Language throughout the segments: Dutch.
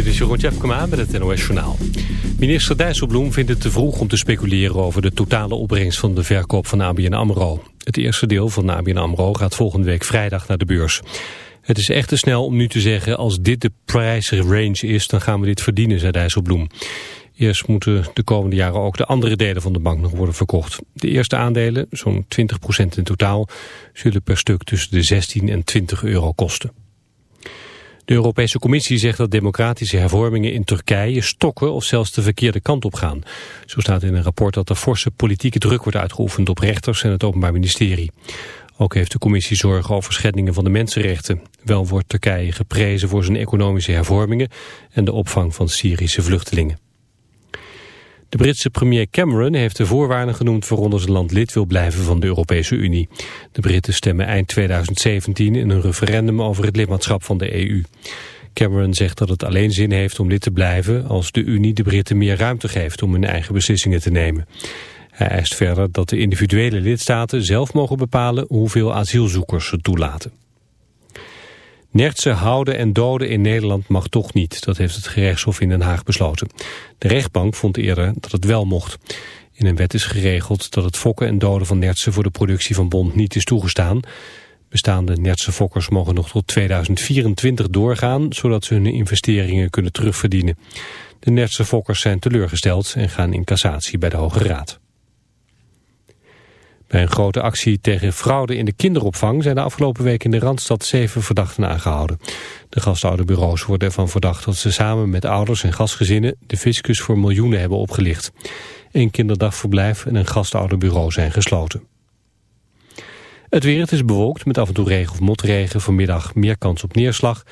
Dit is Jeroen Tjepkema met het NOS Journaal. Minister Dijsselbloem vindt het te vroeg om te speculeren over de totale opbrengst van de verkoop van ABN AMRO. Het eerste deel van ABN AMRO gaat volgende week vrijdag naar de beurs. Het is echt te snel om nu te zeggen als dit de prijsrange is, dan gaan we dit verdienen, zei Dijsselbloem. Eerst moeten de komende jaren ook de andere delen van de bank nog worden verkocht. De eerste aandelen, zo'n 20% in totaal, zullen per stuk tussen de 16 en 20 euro kosten. De Europese Commissie zegt dat democratische hervormingen in Turkije stokken of zelfs de verkeerde kant op gaan. Zo staat in een rapport dat er forse politieke druk wordt uitgeoefend op rechters en het Openbaar Ministerie. Ook heeft de commissie zorgen over schendingen van de mensenrechten. Wel wordt Turkije geprezen voor zijn economische hervormingen en de opvang van Syrische vluchtelingen. De Britse premier Cameron heeft de voorwaarden genoemd waaronder zijn land lid wil blijven van de Europese Unie. De Britten stemmen eind 2017 in een referendum over het lidmaatschap van de EU. Cameron zegt dat het alleen zin heeft om lid te blijven als de Unie de Britten meer ruimte geeft om hun eigen beslissingen te nemen. Hij eist verder dat de individuele lidstaten zelf mogen bepalen hoeveel asielzoekers ze toelaten. Nertsen houden en doden in Nederland mag toch niet. Dat heeft het gerechtshof in Den Haag besloten. De rechtbank vond eerder dat het wel mocht. In een wet is geregeld dat het fokken en doden van nertsen voor de productie van bont niet is toegestaan. Bestaande nertse fokkers mogen nog tot 2024 doorgaan, zodat ze hun investeringen kunnen terugverdienen. De nertse fokkers zijn teleurgesteld en gaan in cassatie bij de Hoge Raad. Bij een grote actie tegen fraude in de kinderopvang zijn de afgelopen week in de Randstad zeven verdachten aangehouden. De gastouderbureaus worden ervan verdacht dat ze samen met ouders en gastgezinnen de fiscus voor miljoenen hebben opgelicht. Een kinderdagverblijf en een gastouderbureau zijn gesloten. Het weer, het is bewolkt met af en toe regen of motregen. Vanmiddag meer kans op neerslag.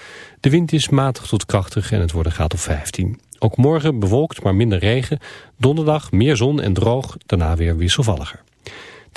De wind is matig tot krachtig en het wordt een op 15. Ook morgen bewolkt, maar minder regen. Donderdag meer zon en droog, daarna weer wisselvalliger.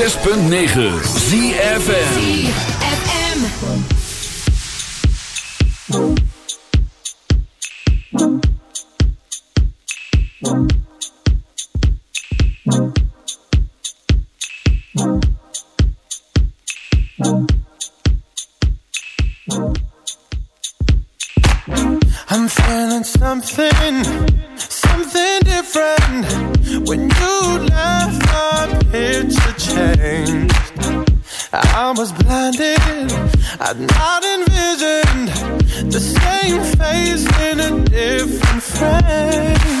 106.9 ZFN I was blinded. I'd not envisioned the same face in a different frame.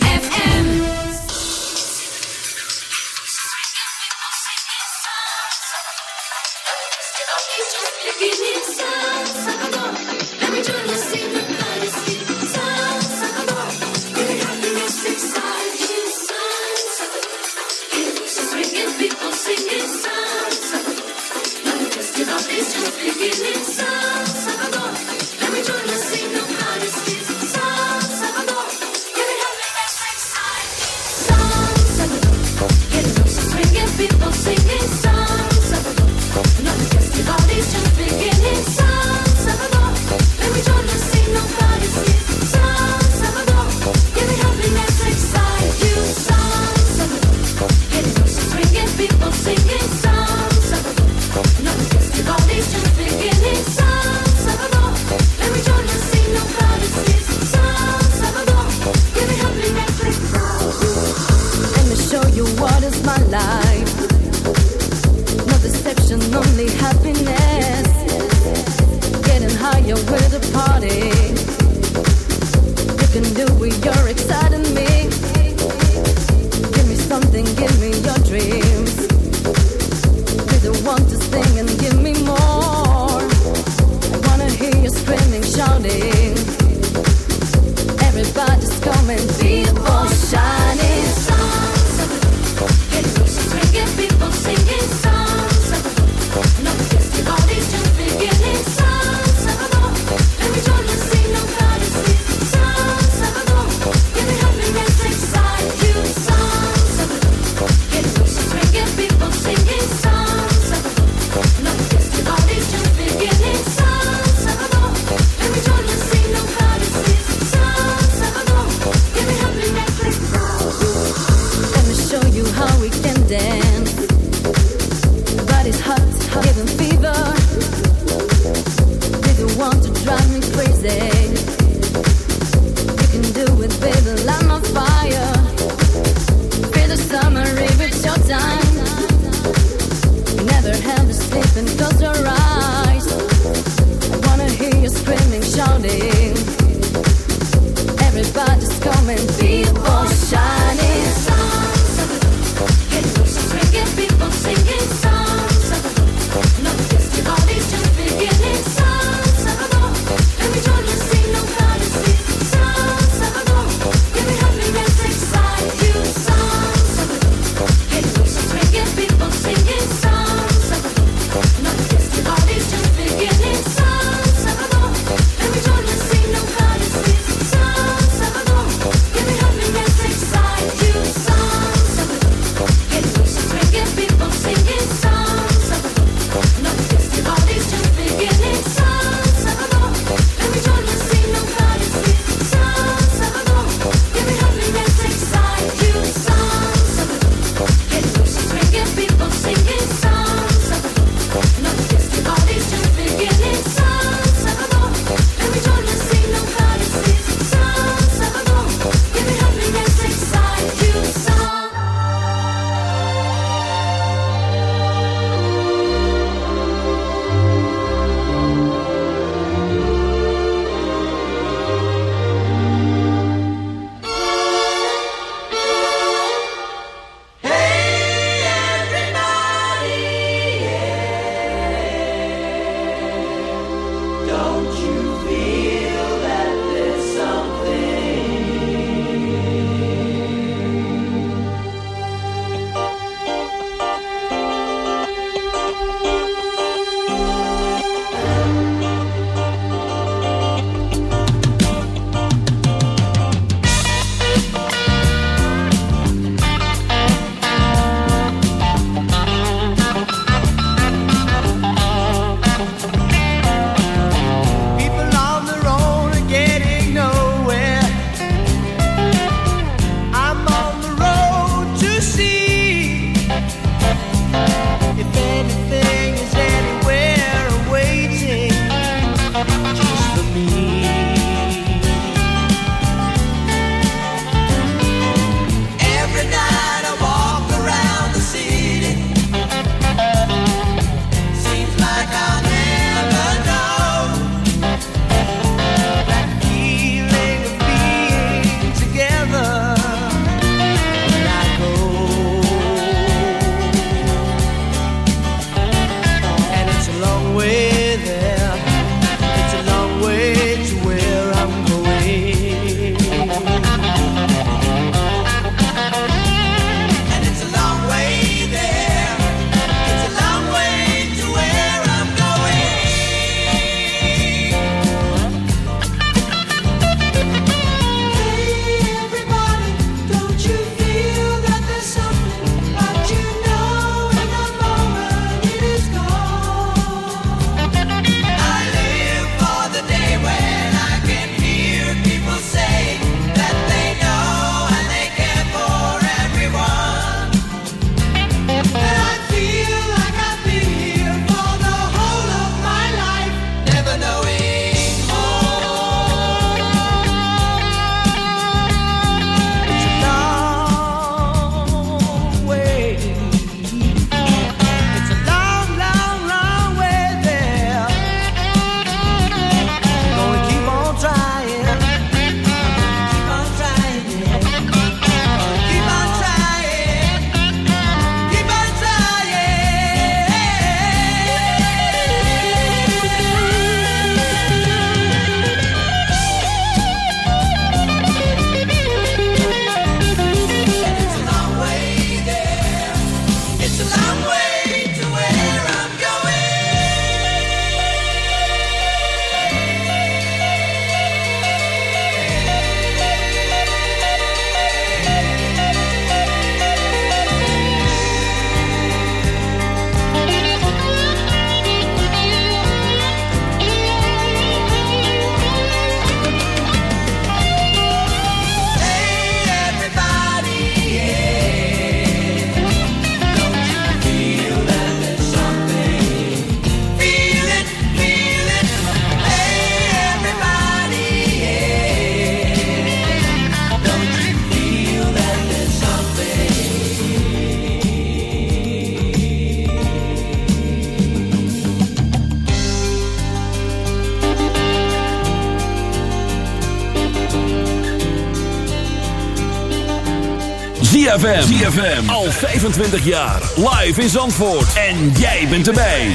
ZFM. ZFM. Al 25 jaar. Live in Zandvoort. En jij bent erbij.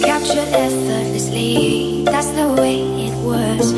Capture effortlessly. That's the way it was.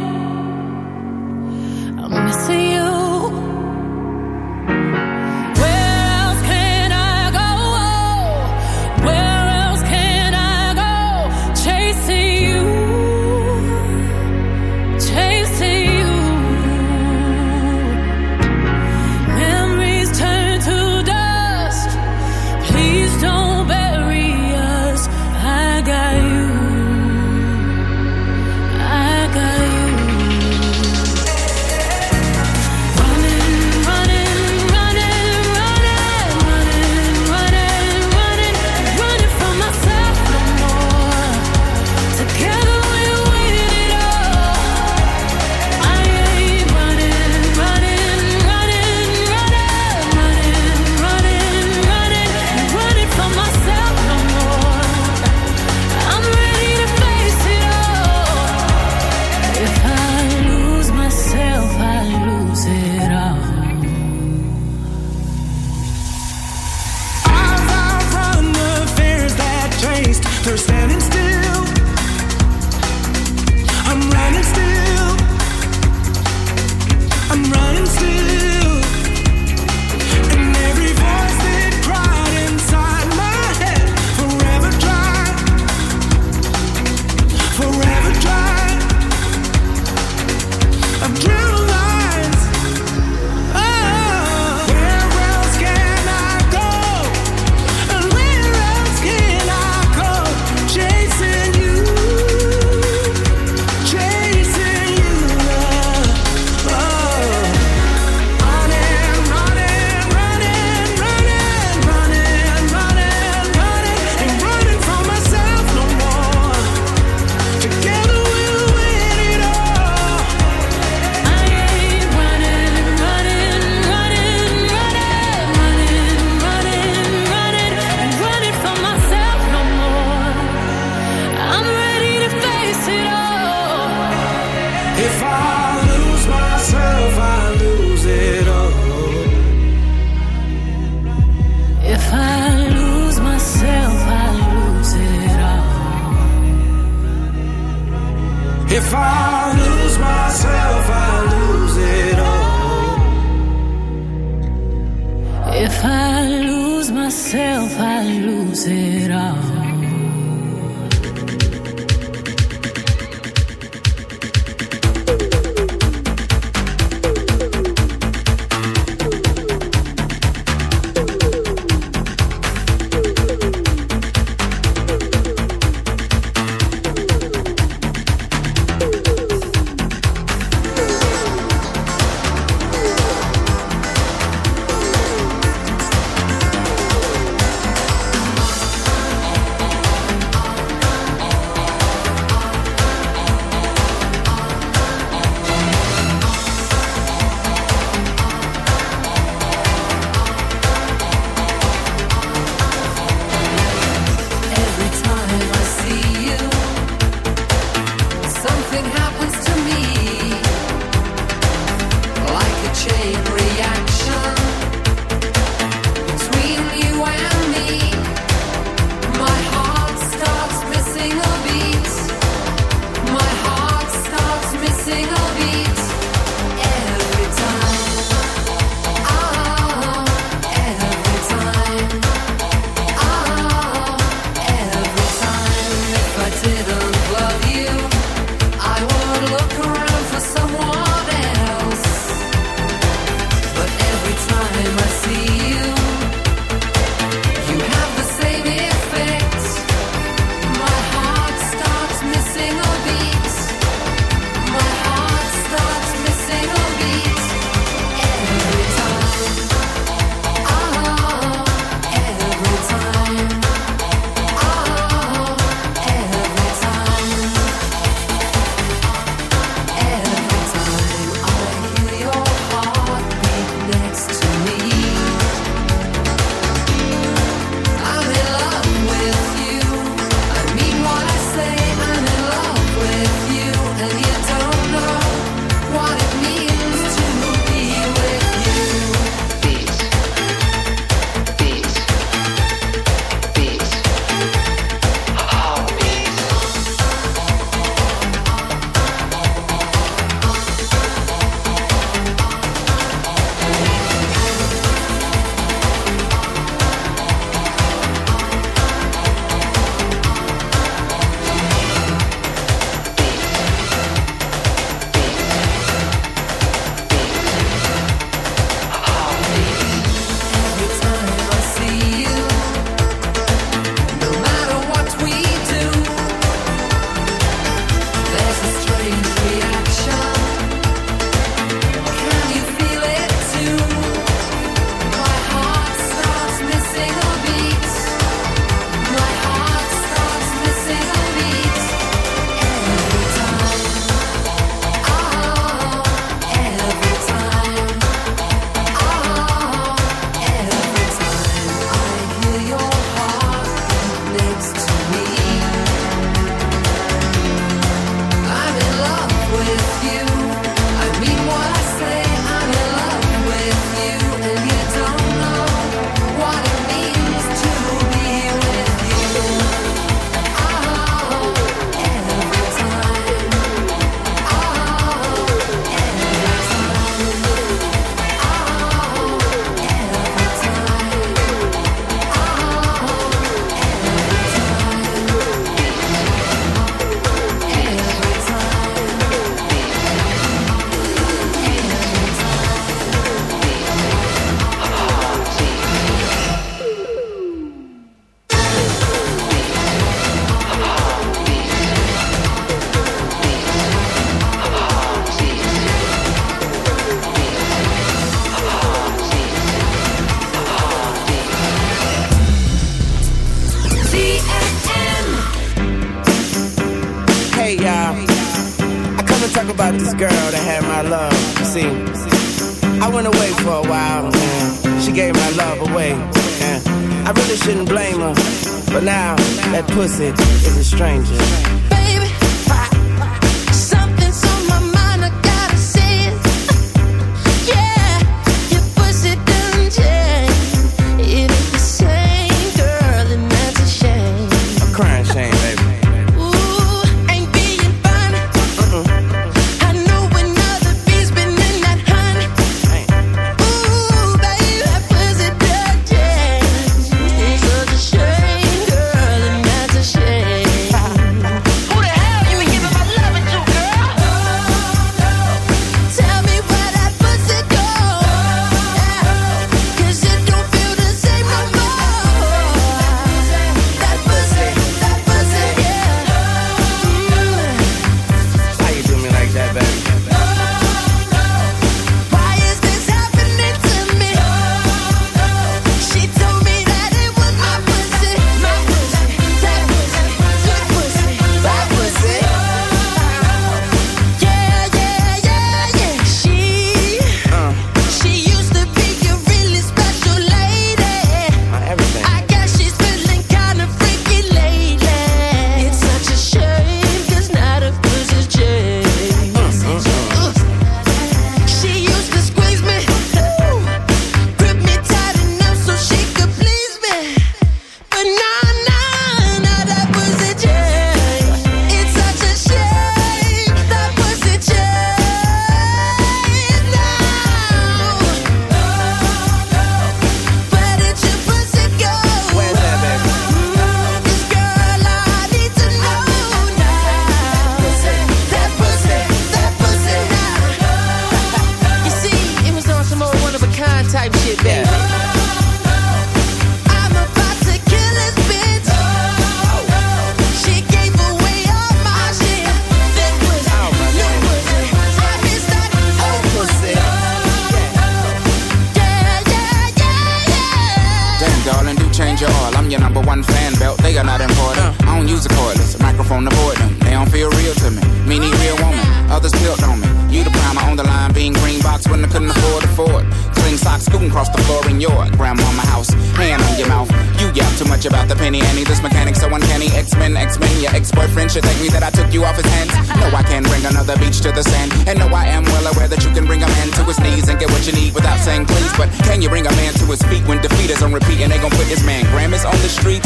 Your number one fan belt. They are not important. Don't use a cordless microphone to avoid them. They don't feel real to me. Me need real woman. Others built on me. You the primer on the line, being green box when I couldn't afford afford. Clean socks scooting across the floor in your grandmama house. Hand on your mouth. You yap too much about the penny Annie. This mechanic so uncanny. X-Men, X-Men. Your ex-boyfriend should thank me that I took you off his hands. No, I can't bring another beach to the sand. And no, I am well aware that you can bring a man to his knees and get what you need without saying please. But can you bring a man to his feet when defeat is on repeat and they gon' put this man Grammys on the street?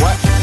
What?